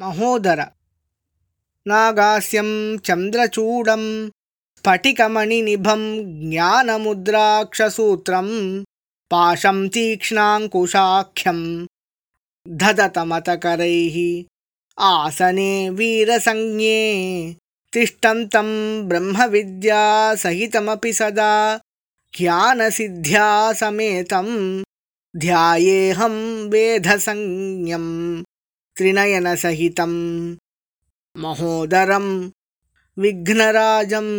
महोदर। नागास्यं चन्द्रचूडं स्फटिकमणिनिभं ज्ञानमुद्राक्षसूत्रं पाशं तीक्ष्णाङ्कुशाख्यं धदतमतकरैः आसने वीरसंज्ञे तिष्ठन्तं ब्रह्मविद्यासहितमपि सदा ज्ञानसिद्ध्या समेतं ध्यायेऽहं वेधसंज्ञं त्रिनयनसहितं महोदरं विघ्नराजम्